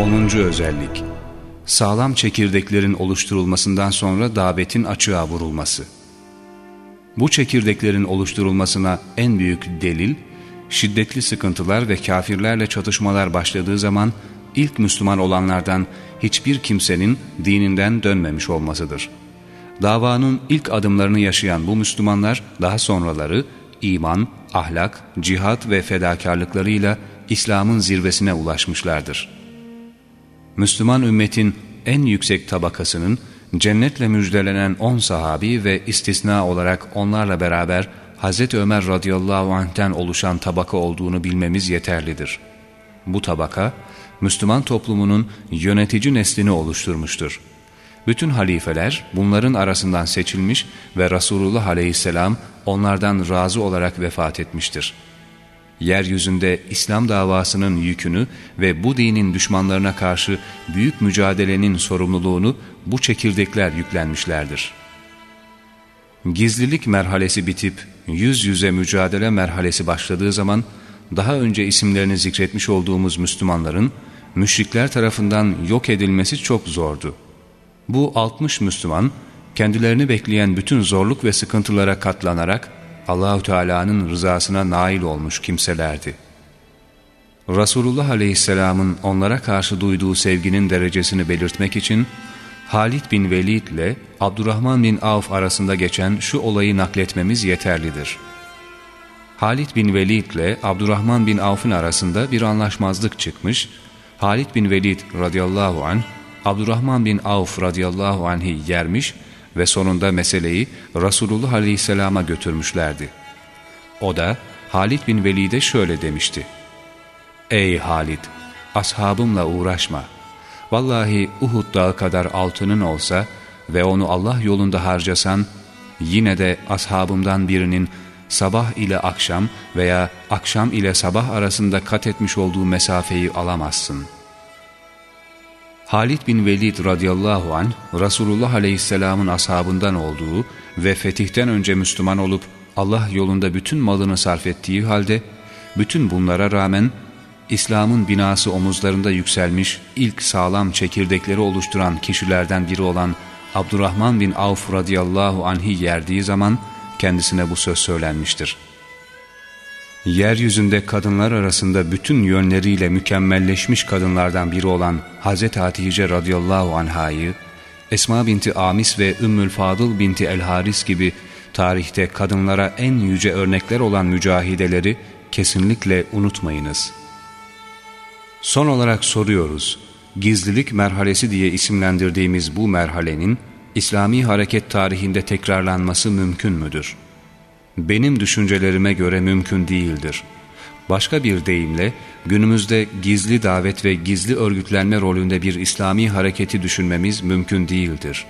Onuncu özellik Sağlam çekirdeklerin oluşturulmasından sonra davetin açığa vurulması. Bu çekirdeklerin oluşturulmasına en büyük delil, şiddetli sıkıntılar ve kafirlerle çatışmalar başladığı zaman ilk Müslüman olanlardan hiçbir kimsenin dininden dönmemiş olmasıdır. Davanın ilk adımlarını yaşayan bu Müslümanlar daha sonraları iman, ahlak, cihat ve fedakarlıklarıyla İslam'ın zirvesine ulaşmışlardır. Müslüman ümmetin en yüksek tabakasının cennetle müjdelenen on sahabi ve istisna olarak onlarla beraber Hz. Ömer radıyallahu anh'ten oluşan tabaka olduğunu bilmemiz yeterlidir. Bu tabaka, Müslüman toplumunun yönetici neslini oluşturmuştur. Bütün halifeler bunların arasından seçilmiş ve Resulullah aleyhisselam onlardan razı olarak vefat etmiştir. Yeryüzünde İslam davasının yükünü ve bu dinin düşmanlarına karşı büyük mücadelenin sorumluluğunu bu çekirdekler yüklenmişlerdir. Gizlilik merhalesi bitip yüz yüze mücadele merhalesi başladığı zaman daha önce isimlerini zikretmiş olduğumuz Müslümanların müşrikler tarafından yok edilmesi çok zordu. Bu 60 Müslüman kendilerini bekleyen bütün zorluk ve sıkıntılara katlanarak Allahu Teala'nın rızasına nail olmuş kimselerdi. Resulullah Aleyhisselam'ın onlara karşı duyduğu sevginin derecesini belirtmek için Halid bin Velid ile Abdurrahman bin Avf arasında geçen şu olayı nakletmemiz yeterlidir. Halid bin Velid ile Abdurrahman bin Avf'ın arasında bir anlaşmazlık çıkmış, Halid bin Velid radıyallahu anh, Abdurrahman bin Avf radıyallahu anh'i yermiş ve sonunda meseleyi Resulullah aleyhisselama götürmüşlerdi. O da Halid bin Velid'e şöyle demişti. Ey Halid! Ashabımla uğraşma. Vallahi Uhud dağı kadar altının olsa ve onu Allah yolunda harcasan, yine de ashabımdan birinin sabah ile akşam veya akşam ile sabah arasında kat etmiş olduğu mesafeyi alamazsın. Halid bin Velid radıyallahu an Resulullah aleyhisselamın ashabından olduğu ve fetihten önce Müslüman olup Allah yolunda bütün malını sarf ettiği halde bütün bunlara rağmen İslam'ın binası omuzlarında yükselmiş ilk sağlam çekirdekleri oluşturan kişilerden biri olan Abdurrahman bin Avf radıyallahu anh'i yerdiği zaman kendisine bu söz söylenmiştir. Yeryüzünde kadınlar arasında bütün yönleriyle mükemmelleşmiş kadınlardan biri olan Hz. Hatice radıyallahu anhayı, Esma binti Amis ve Ümmül Fadıl binti El Haris gibi tarihte kadınlara en yüce örnekler olan mücahideleri kesinlikle unutmayınız. Son olarak soruyoruz, gizlilik merhalesi diye isimlendirdiğimiz bu merhalenin İslami hareket tarihinde tekrarlanması mümkün müdür? Benim düşüncelerime göre mümkün değildir. Başka bir deyimle günümüzde gizli davet ve gizli örgütlenme rolünde bir İslami hareketi düşünmemiz mümkün değildir.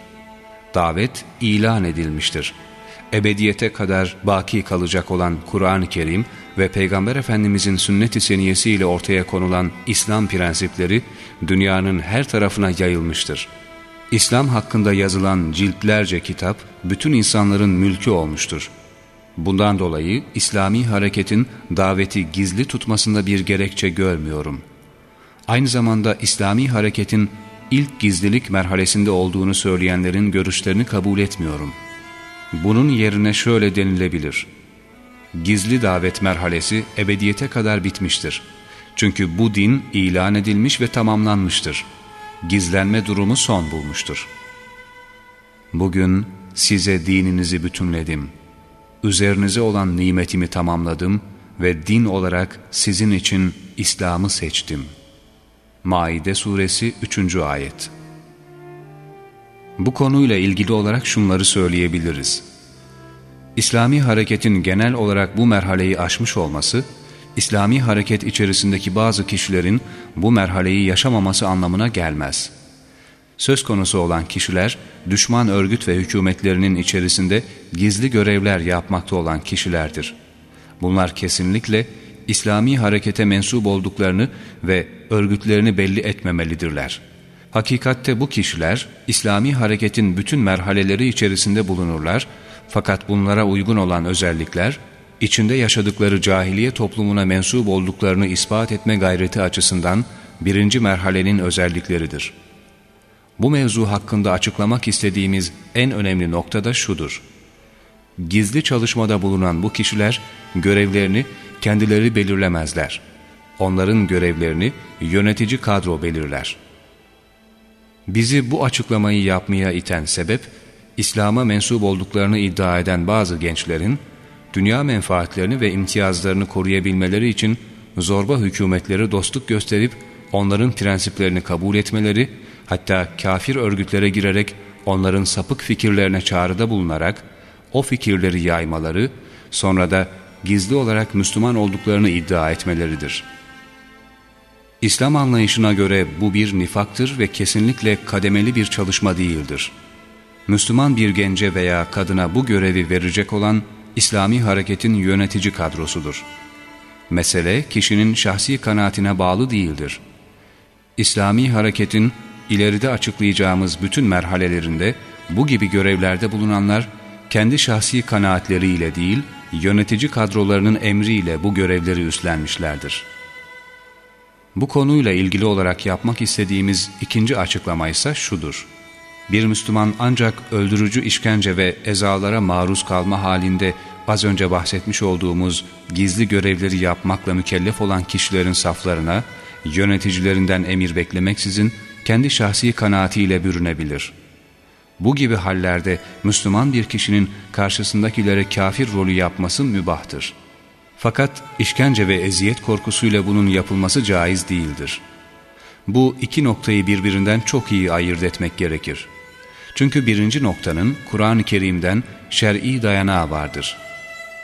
Davet ilan edilmiştir. Ebediyete kadar baki kalacak olan Kur'an-ı Kerim ve Peygamber Efendimizin sünnet-i seniyesiyle ortaya konulan İslam prensipleri dünyanın her tarafına yayılmıştır. İslam hakkında yazılan ciltlerce kitap bütün insanların mülkü olmuştur. Bundan dolayı İslami hareketin daveti gizli tutmasında bir gerekçe görmüyorum. Aynı zamanda İslami hareketin ilk gizlilik merhalesinde olduğunu söyleyenlerin görüşlerini kabul etmiyorum. Bunun yerine şöyle denilebilir. Gizli davet merhalesi ebediyete kadar bitmiştir. Çünkü bu din ilan edilmiş ve tamamlanmıştır. Gizlenme durumu son bulmuştur. Bugün size dininizi bütünledim.'' Üzerinize olan nimetimi tamamladım ve din olarak sizin için İslam'ı seçtim. Maide Suresi 3. Ayet Bu konuyla ilgili olarak şunları söyleyebiliriz. İslami hareketin genel olarak bu merhaleyi aşmış olması, İslami hareket içerisindeki bazı kişilerin bu merhaleyi yaşamaması anlamına gelmez.'' Söz konusu olan kişiler, düşman örgüt ve hükümetlerinin içerisinde gizli görevler yapmakta olan kişilerdir. Bunlar kesinlikle İslami harekete mensup olduklarını ve örgütlerini belli etmemelidirler. Hakikatte bu kişiler, İslami hareketin bütün merhaleleri içerisinde bulunurlar, fakat bunlara uygun olan özellikler, içinde yaşadıkları cahiliye toplumuna mensup olduklarını ispat etme gayreti açısından birinci merhalenin özellikleridir. Bu mevzu hakkında açıklamak istediğimiz en önemli nokta da şudur. Gizli çalışmada bulunan bu kişiler görevlerini kendileri belirlemezler. Onların görevlerini yönetici kadro belirler. Bizi bu açıklamayı yapmaya iten sebep, İslam'a mensup olduklarını iddia eden bazı gençlerin, dünya menfaatlerini ve imtiyazlarını koruyabilmeleri için zorba hükümetleri dostluk gösterip onların prensiplerini kabul etmeleri, hatta kafir örgütlere girerek onların sapık fikirlerine çağrıda bulunarak o fikirleri yaymaları, sonra da gizli olarak Müslüman olduklarını iddia etmeleridir. İslam anlayışına göre bu bir nifaktır ve kesinlikle kademeli bir çalışma değildir. Müslüman bir gence veya kadına bu görevi verecek olan İslami hareketin yönetici kadrosudur. Mesele kişinin şahsi kanaatine bağlı değildir. İslami hareketin ileride açıklayacağımız bütün merhalelerinde bu gibi görevlerde bulunanlar kendi şahsi kanaatleriyle değil, yönetici kadrolarının emriyle bu görevleri üstlenmişlerdir. Bu konuyla ilgili olarak yapmak istediğimiz ikinci açıklama ise şudur. Bir Müslüman ancak öldürücü işkence ve ezalara maruz kalma halinde az önce bahsetmiş olduğumuz gizli görevleri yapmakla mükellef olan kişilerin saflarına, yöneticilerinden emir beklemeksizin kendi şahsi kanaatiyle bürünebilir. Bu gibi hallerde Müslüman bir kişinin karşısındakilere kafir rolü yapması mübahtır. Fakat işkence ve eziyet korkusuyla bunun yapılması caiz değildir. Bu iki noktayı birbirinden çok iyi ayırt etmek gerekir. Çünkü birinci noktanın Kur'an-ı Kerim'den şer'i dayanağı vardır.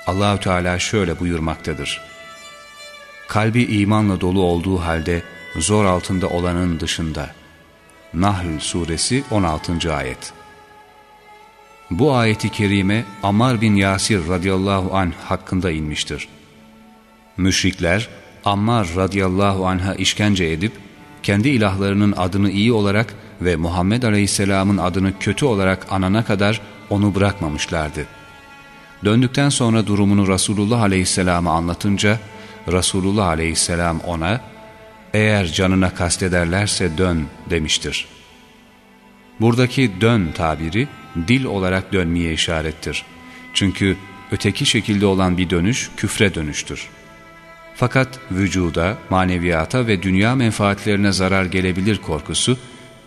Allahü Teala şöyle buyurmaktadır. Kalbi imanla dolu olduğu halde zor altında olanın dışında. Nahl Suresi 16. Ayet Bu ayeti kerime Ammar bin Yasir radıyallahu anh hakkında inmiştir. Müşrikler Ammar radıyallahu anh'a işkence edip kendi ilahlarının adını iyi olarak ve Muhammed aleyhisselamın adını kötü olarak anana kadar onu bırakmamışlardı. Döndükten sonra durumunu Resulullah aleyhisselama anlatınca Resulullah aleyhisselam ona eğer canına kastederlerse dön demiştir. Buradaki dön tabiri dil olarak dönmeye işarettir. Çünkü öteki şekilde olan bir dönüş küfre dönüştür. Fakat vücuda, maneviyata ve dünya menfaatlerine zarar gelebilir korkusu,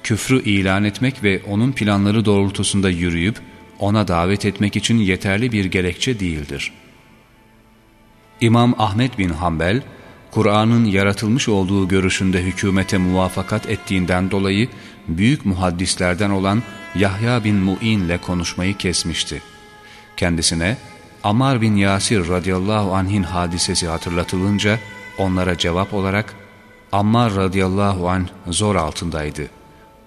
küfrü ilan etmek ve onun planları doğrultusunda yürüyüp ona davet etmek için yeterli bir gerekçe değildir. İmam Ahmet bin Hanbel, Kur'an'ın yaratılmış olduğu görüşünde hükümete muvafakat ettiğinden dolayı büyük muhaddislerden olan Yahya bin Mu'in ile konuşmayı kesmişti. Kendisine Ammar bin Yasir radıyallahu anh'in hadisesi hatırlatılınca onlara cevap olarak Ammar radıyallahu anh zor altındaydı.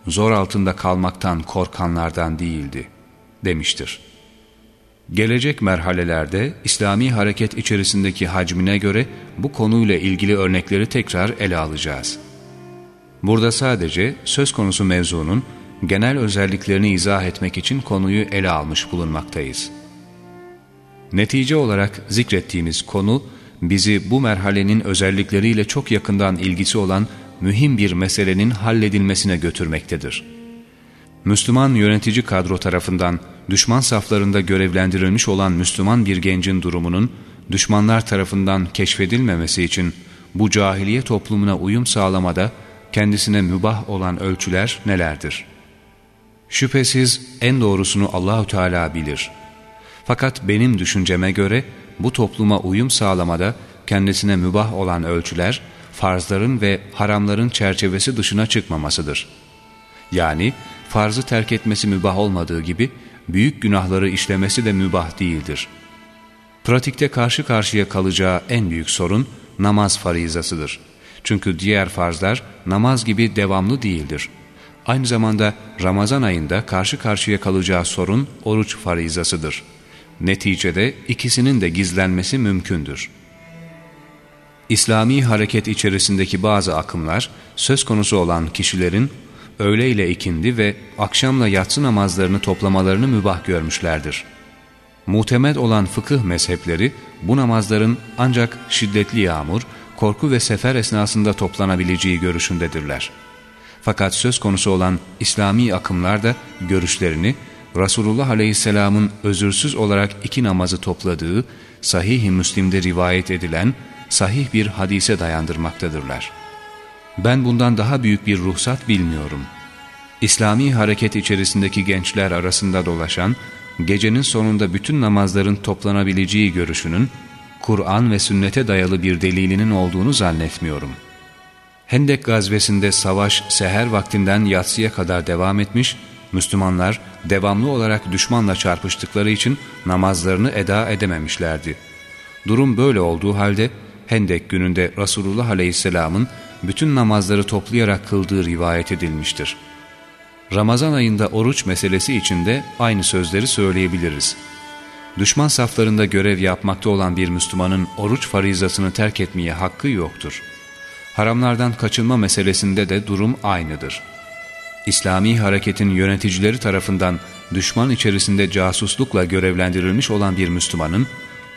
Zor altında kalmaktan korkanlardan değildi demiştir. Gelecek merhalelerde İslami hareket içerisindeki hacmine göre bu konuyla ilgili örnekleri tekrar ele alacağız. Burada sadece söz konusu mevzunun genel özelliklerini izah etmek için konuyu ele almış bulunmaktayız. Netice olarak zikrettiğimiz konu bizi bu merhalenin özellikleriyle çok yakından ilgisi olan mühim bir meselenin halledilmesine götürmektedir. Müslüman yönetici kadro tarafından düşman saflarında görevlendirilmiş olan Müslüman bir gencin durumunun düşmanlar tarafından keşfedilmemesi için bu cahiliye toplumuna uyum sağlamada kendisine mübah olan ölçüler nelerdir? Şüphesiz en doğrusunu Allahü Teala bilir. Fakat benim düşünceme göre bu topluma uyum sağlamada kendisine mübah olan ölçüler, farzların ve haramların çerçevesi dışına çıkmamasıdır. Yani farzı terk etmesi mübah olmadığı gibi büyük günahları işlemesi de mübah değildir. Pratikte karşı karşıya kalacağı en büyük sorun namaz farizasıdır. Çünkü diğer farzlar namaz gibi devamlı değildir. Aynı zamanda Ramazan ayında karşı karşıya kalacağı sorun oruç farizasıdır. Neticede ikisinin de gizlenmesi mümkündür. İslami hareket içerisindeki bazı akımlar söz konusu olan kişilerin öğle ile ikindi ve akşamla yatsı namazlarını toplamalarını mübah görmüşlerdir. Muhtemed olan fıkıh mezhepleri bu namazların ancak şiddetli yağmur, korku ve sefer esnasında toplanabileceği görüşündedirler. Fakat söz konusu olan İslami akımlar da görüşlerini Resulullah Aleyhisselam'ın özürsüz olarak iki namazı topladığı Sahih-i Müslim'de rivayet edilen sahih bir hadise dayandırmaktadırlar. Ben bundan daha büyük bir ruhsat bilmiyorum. İslami hareket içerisindeki gençler arasında dolaşan, gecenin sonunda bütün namazların toplanabileceği görüşünün, Kur'an ve sünnete dayalı bir delilinin olduğunu zannetmiyorum. Hendek gazvesinde savaş seher vaktinden yatsıya kadar devam etmiş, Müslümanlar devamlı olarak düşmanla çarpıştıkları için namazlarını eda edememişlerdi. Durum böyle olduğu halde Hendek gününde Resulullah Aleyhisselam'ın bütün namazları toplayarak kıldığı rivayet edilmiştir. Ramazan ayında oruç meselesi için de aynı sözleri söyleyebiliriz. Düşman saflarında görev yapmakta olan bir Müslümanın oruç farizasını terk etmeye hakkı yoktur. Haramlardan kaçınma meselesinde de durum aynıdır. İslami hareketin yöneticileri tarafından düşman içerisinde casuslukla görevlendirilmiş olan bir Müslümanın,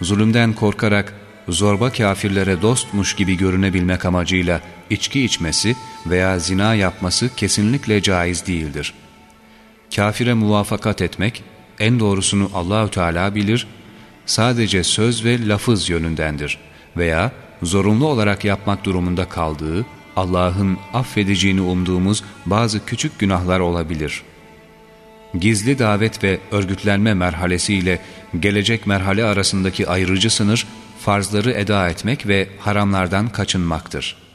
zulümden korkarak zorba kafirlere dostmuş gibi görünebilmek amacıyla içki içmesi veya zina yapması kesinlikle caiz değildir. Kafire muvafakat etmek, en doğrusunu Allahü Teala bilir, sadece söz ve lafız yönündendir veya zorunlu olarak yapmak durumunda kaldığı, Allah'ın affedeceğini umduğumuz bazı küçük günahlar olabilir. Gizli davet ve örgütlenme merhalesiyle gelecek merhale arasındaki ayrıcı sınır, farzları eda etmek ve haramlardan kaçınmaktır.''